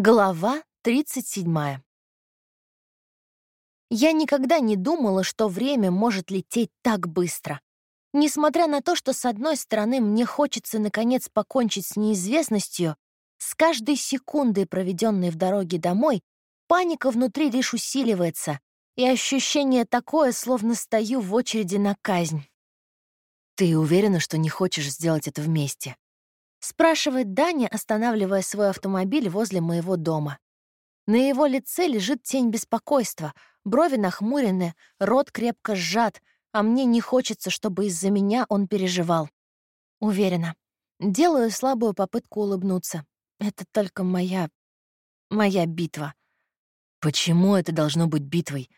Глава 37. Я никогда не думала, что время может лететь так быстро. Несмотря на то, что, с одной стороны, мне хочется, наконец, покончить с неизвестностью, с каждой секундой, проведенной в дороге домой, паника внутри лишь усиливается, и ощущение такое, словно стою в очереди на казнь. «Ты уверена, что не хочешь сделать это вместе?» Спрашивает Даня, останавливая свой автомобиль возле моего дома. На его лице лежит тень беспокойства, брови нахмурены, рот крепко сжат, а мне не хочется, чтобы из-за меня он переживал. Уверена. Делаю слабую попытку улыбнуться. Это только моя... моя битва. Почему это должно быть битвой?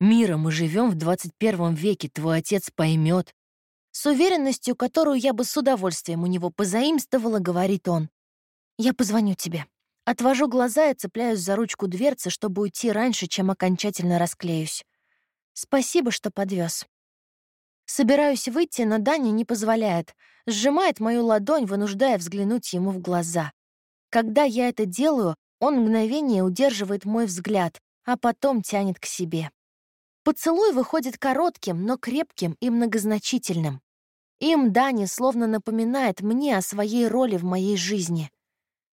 Мира, мы живем в 21 веке, твой отец поймет. С уверенностью, которую я бы с удовольствием у него позаимствовала, говорит он. «Я позвоню тебе». Отвожу глаза и цепляюсь за ручку дверцы, чтобы уйти раньше, чем окончательно расклеюсь. Спасибо, что подвез. Собираюсь выйти, но Даня не позволяет. Сжимает мою ладонь, вынуждая взглянуть ему в глаза. Когда я это делаю, он мгновение удерживает мой взгляд, а потом тянет к себе. Поцелуй выходит коротким, но крепким и многозначительным. Им Дани словно напоминает мне о своей роли в моей жизни.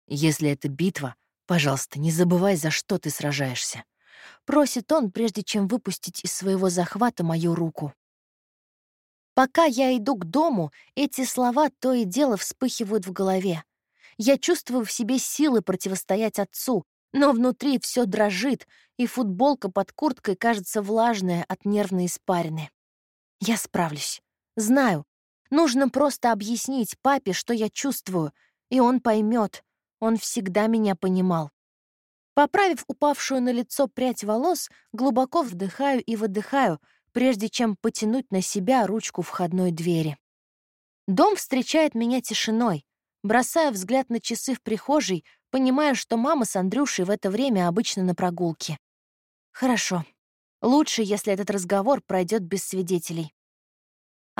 «Если это битва, пожалуйста, не забывай, за что ты сражаешься», — просит он, прежде чем выпустить из своего захвата мою руку. Пока я иду к дому, эти слова то и дело вспыхивают в голове. Я чувствую в себе силы противостоять отцу, но внутри все дрожит, и футболка под курткой кажется влажная от нервной испарины. Я справлюсь. Знаю, Нужно просто объяснить папе, что я чувствую, и он поймет. Он всегда меня понимал. Поправив упавшую на лицо прядь волос, глубоко вдыхаю и выдыхаю, прежде чем потянуть на себя ручку входной двери. Дом встречает меня тишиной. Бросая взгляд на часы в прихожей, понимая, что мама с Андрюшей в это время обычно на прогулке. Хорошо. Лучше, если этот разговор пройдет без свидетелей.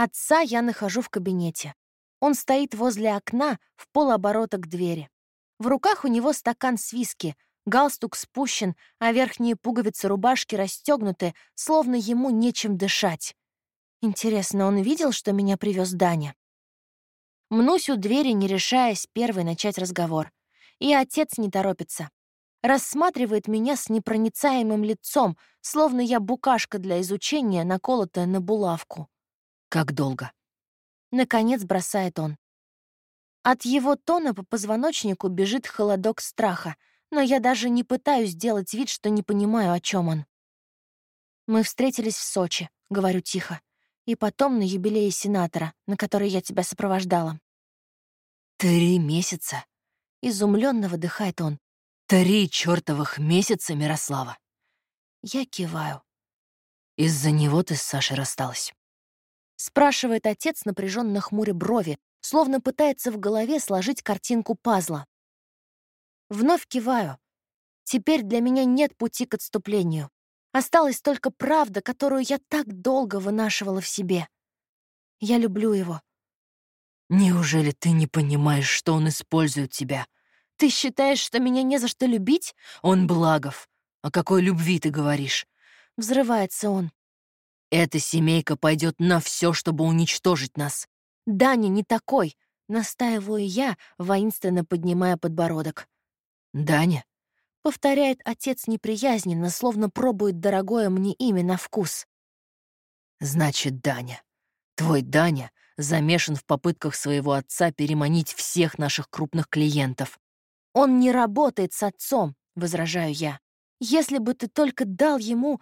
Отца я нахожу в кабинете. Он стоит возле окна в полоборота к двери. В руках у него стакан с виски, галстук спущен, а верхние пуговицы рубашки расстегнуты, словно ему нечем дышать. Интересно, он видел, что меня привез Даня? Мнусь у двери, не решаясь первой начать разговор. И отец не торопится. Рассматривает меня с непроницаемым лицом, словно я букашка для изучения, наколотая на булавку. Как долго? Наконец бросает он. От его тона по позвоночнику бежит холодок страха, но я даже не пытаюсь сделать вид, что не понимаю, о чем он. «Мы встретились в Сочи», — говорю тихо, «и потом на юбилее сенатора, на который я тебя сопровождала». «Три месяца?» — изумленно выдыхает он. «Три чертовых месяца, Мирослава!» Я киваю. «Из-за него ты с Сашей рассталась?» Спрашивает отец, напряженно хмуря брови, словно пытается в голове сложить картинку пазла. Вновь киваю. Теперь для меня нет пути к отступлению. Осталась только правда, которую я так долго вынашивала в себе. Я люблю его. Неужели ты не понимаешь, что он использует тебя? Ты считаешь, что меня не за что любить? Он благов. О какой любви ты говоришь? Взрывается он. Эта семейка пойдет на все, чтобы уничтожить нас. Даня не такой, настаиваю я, воинственно поднимая подбородок. Даня? Повторяет отец неприязненно, словно пробует дорогое мне имя на вкус. Значит, Даня. Твой Даня замешан в попытках своего отца переманить всех наших крупных клиентов. Он не работает с отцом, возражаю я. Если бы ты только дал ему,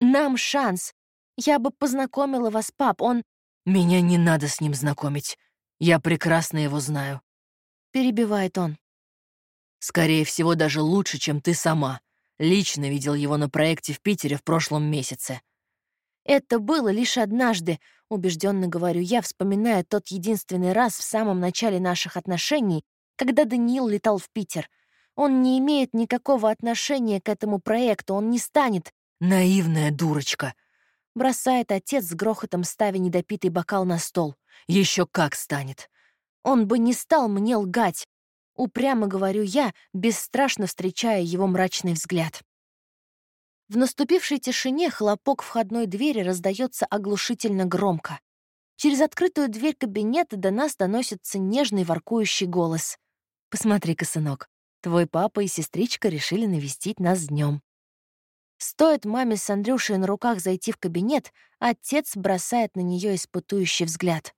нам шанс, я бы познакомила вас, пап, он...» «Меня не надо с ним знакомить. Я прекрасно его знаю». Перебивает он. «Скорее всего, даже лучше, чем ты сама. Лично видел его на проекте в Питере в прошлом месяце». «Это было лишь однажды», — убежденно говорю я, вспоминая тот единственный раз в самом начале наших отношений, когда Даниил летал в Питер. Он не имеет никакого отношения к этому проекту, он не станет. «Наивная дурочка», Бросает отец с грохотом, ставя недопитый бокал на стол. Еще как станет. Он бы не стал мне лгать. Упрямо говорю я, бесстрашно встречая его мрачный взгляд. В наступившей тишине хлопок входной двери раздается оглушительно громко. Через открытую дверь кабинета до нас доносится нежный воркующий голос. «Посмотри-ка, сынок, твой папа и сестричка решили навестить нас днем. Стоит маме с Андрюшей на руках зайти в кабинет, отец бросает на нее испытующий взгляд.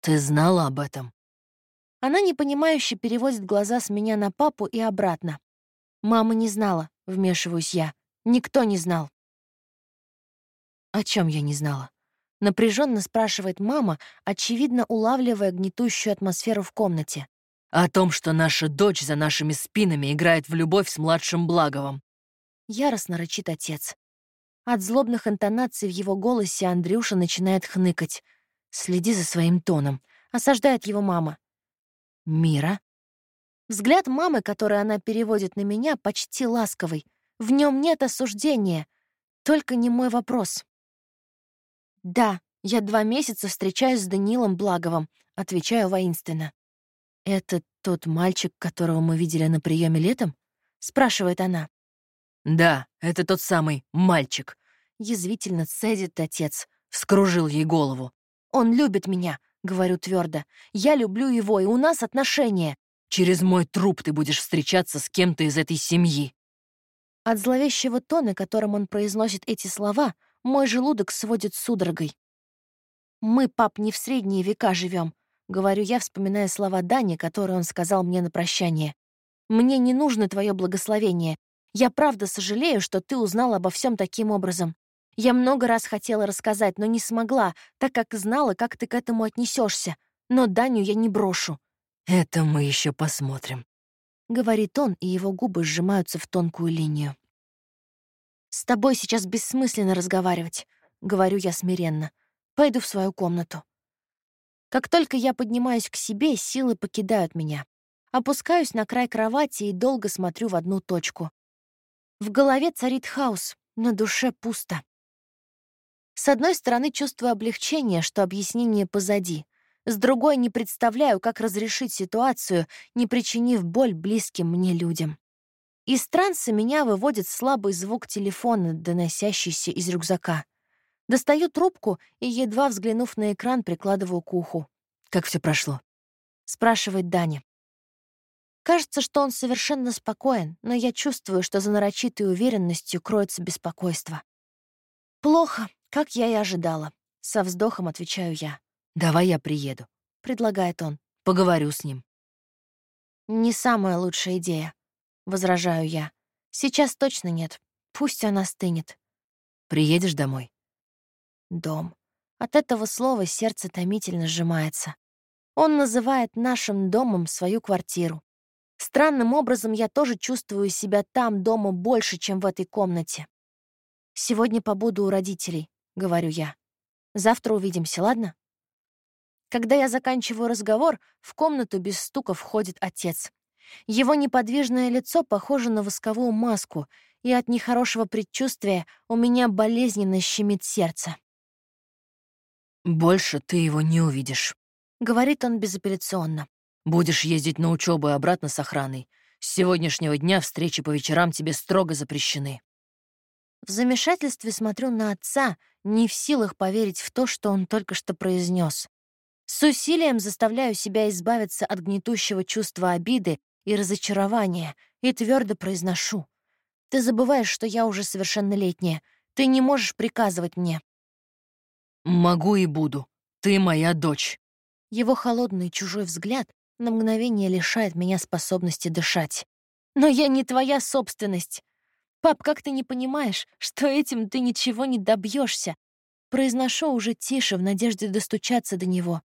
«Ты знала об этом?» Она непонимающе переводит глаза с меня на папу и обратно. «Мама не знала», — вмешиваюсь я. «Никто не знал». «О чем я не знала?» Напряженно спрашивает мама, очевидно улавливая гнетущую атмосферу в комнате. «О том, что наша дочь за нашими спинами играет в любовь с младшим Благовым». Яростно рычит отец. От злобных интонаций в его голосе Андрюша начинает хныкать. «Следи за своим тоном», — осаждает его мама. «Мира?» Взгляд мамы, который она переводит на меня, почти ласковый. В нем нет осуждения. Только не мой вопрос. «Да, я два месяца встречаюсь с Данилом Благовым», — отвечаю воинственно. «Это тот мальчик, которого мы видели на приеме летом?» — спрашивает она. «Да, это тот самый мальчик», — язвительно цедит отец. Вскружил ей голову. «Он любит меня», — говорю твердо. «Я люблю его, и у нас отношения». «Через мой труп ты будешь встречаться с кем-то из этой семьи». От зловещего тона, которым он произносит эти слова, мой желудок сводит судорогой. «Мы, пап, не в средние века живем, говорю я, вспоминая слова Дани, которые он сказал мне на прощание. «Мне не нужно твое благословение. Я правда сожалею, что ты узнал обо всем таким образом. Я много раз хотела рассказать, но не смогла, так как знала, как ты к этому отнесешься. Но Даню я не брошу». «Это мы еще посмотрим», — говорит он, и его губы сжимаются в тонкую линию. «С тобой сейчас бессмысленно разговаривать», — говорю я смиренно. «Пойду в свою комнату». Как только я поднимаюсь к себе, силы покидают меня. Опускаюсь на край кровати и долго смотрю в одну точку. В голове царит хаос, на душе пусто. С одной стороны, чувствую облегчение, что объяснение позади. С другой, не представляю, как разрешить ситуацию, не причинив боль близким мне людям. Из транса меня выводит слабый звук телефона, доносящийся из рюкзака. Достаю трубку и, едва взглянув на экран, прикладываю к уху. «Как все прошло?» — спрашивает Даня. Кажется, что он совершенно спокоен, но я чувствую, что за нарочитой уверенностью кроется беспокойство. «Плохо, как я и ожидала», — со вздохом отвечаю я. «Давай я приеду», — предлагает он. «Поговорю с ним». «Не самая лучшая идея», — возражаю я. «Сейчас точно нет. Пусть она стынет». «Приедешь домой?» «Дом». От этого слова сердце томительно сжимается. Он называет нашим домом свою квартиру. Странным образом я тоже чувствую себя там дома больше, чем в этой комнате. «Сегодня побуду у родителей», — говорю я. «Завтра увидимся, ладно?» Когда я заканчиваю разговор, в комнату без стука входит отец. Его неподвижное лицо похоже на восковую маску, и от нехорошего предчувствия у меня болезненно щемит сердце. «Больше ты его не увидишь», — говорит он безапелляционно. «Будешь ездить на учебу и обратно с охраной. С сегодняшнего дня встречи по вечерам тебе строго запрещены». В замешательстве смотрю на отца, не в силах поверить в то, что он только что произнес. С усилием заставляю себя избавиться от гнетущего чувства обиды и разочарования, и твердо произношу. Ты забываешь, что я уже совершеннолетняя. Ты не можешь приказывать мне. Могу и буду. Ты моя дочь. Его холодный чужой взгляд на мгновение лишает меня способности дышать. Но я не твоя собственность. Пап, как ты не понимаешь, что этим ты ничего не добьешься? Произношу уже тише, в надежде достучаться до него.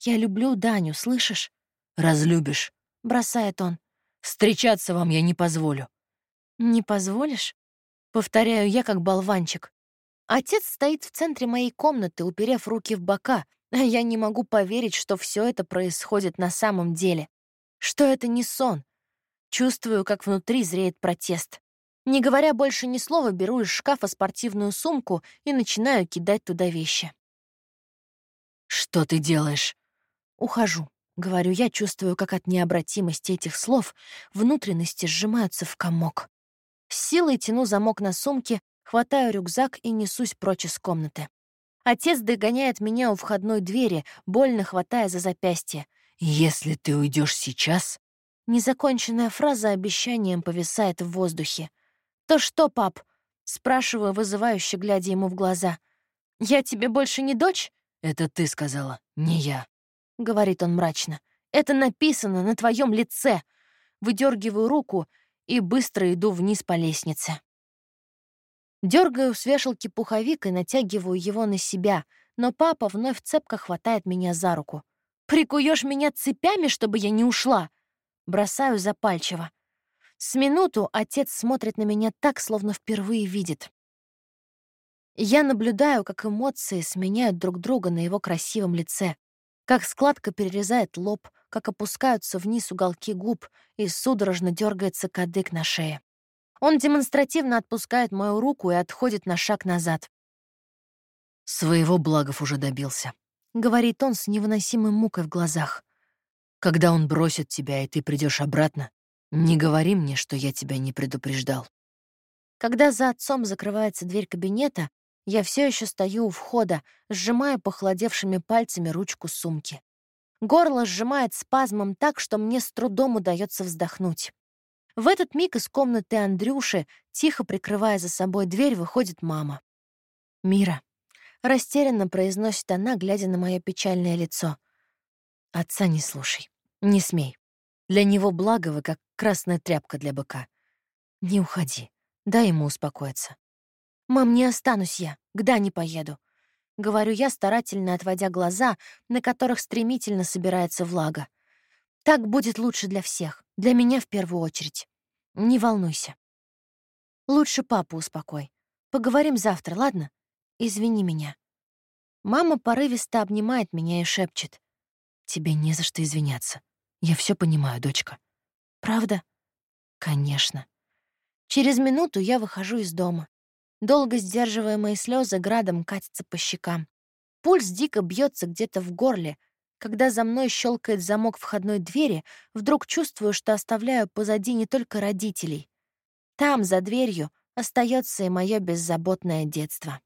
Я люблю Даню, слышишь? Разлюбишь. — бросает он. «Встречаться вам я не позволю». «Не позволишь?» — повторяю я, как болванчик. Отец стоит в центре моей комнаты, уперев руки в бока, я не могу поверить, что все это происходит на самом деле. Что это не сон. Чувствую, как внутри зреет протест. Не говоря больше ни слова, беру из шкафа спортивную сумку и начинаю кидать туда вещи. «Что ты делаешь?» Ухожу. Говорю я, чувствую, как от необратимости этих слов внутренности сжимаются в комок. С силой тяну замок на сумке, хватаю рюкзак и несусь прочь из комнаты. Отец догоняет меня у входной двери, больно хватая за запястье. «Если ты уйдешь сейчас...» Незаконченная фраза обещанием повисает в воздухе. «То что, пап?» — спрашиваю, вызывающе глядя ему в глаза. «Я тебе больше не дочь?» «Это ты сказала, не я», — говорит он мрачно. «Это написано на твоем лице!» Выдергиваю руку и быстро иду вниз по лестнице. Дергаю с вешалки пуховик и натягиваю его на себя, но папа вновь цепко хватает меня за руку. «Прикуешь меня цепями, чтобы я не ушла?» Бросаю запальчиво. С минуту отец смотрит на меня так, словно впервые видит. Я наблюдаю, как эмоции сменяют друг друга на его красивом лице, как складка перерезает лоб, как опускаются вниз уголки губ и судорожно дергается кадык на шее. Он демонстративно отпускает мою руку и отходит на шаг назад. «Своего Благов уже добился», — говорит он с невыносимой мукой в глазах. «Когда он бросит тебя, и ты придешь обратно, не говори мне, что я тебя не предупреждал». Когда за отцом закрывается дверь кабинета, я все еще стою у входа, сжимая похолодевшими пальцами ручку сумки. Горло сжимает спазмом так, что мне с трудом удается вздохнуть. В этот миг из комнаты Андрюши, тихо прикрывая за собой дверь, выходит мама. «Мира», — растерянно произносит она, глядя на мое печальное лицо. «Отца не слушай, не смей. Для него благо вы, как красная тряпка для быка. Не уходи, дай ему успокоиться». «Мам, не останусь я, к Дане поеду», — говорю я, старательно отводя глаза, на которых стремительно собирается влага. Так будет лучше для всех, для меня в первую очередь. Не волнуйся. Лучше папу успокой. Поговорим завтра, ладно? Извини меня. Мама порывисто обнимает меня и шепчет. Тебе не за что извиняться. Я все понимаю, дочка. Правда? Конечно. Через минуту я выхожу из дома. Долго сдерживаемые слезы градом катятся по щекам. Пульс дико бьется где-то в горле, когда за мной щелкает замок входной двери, вдруг чувствую, что оставляю позади не только родителей. Там, за дверью, остается и мое беззаботное детство.